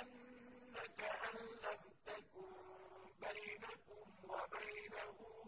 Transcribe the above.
ظنك أن لم تكن بينكم وبينه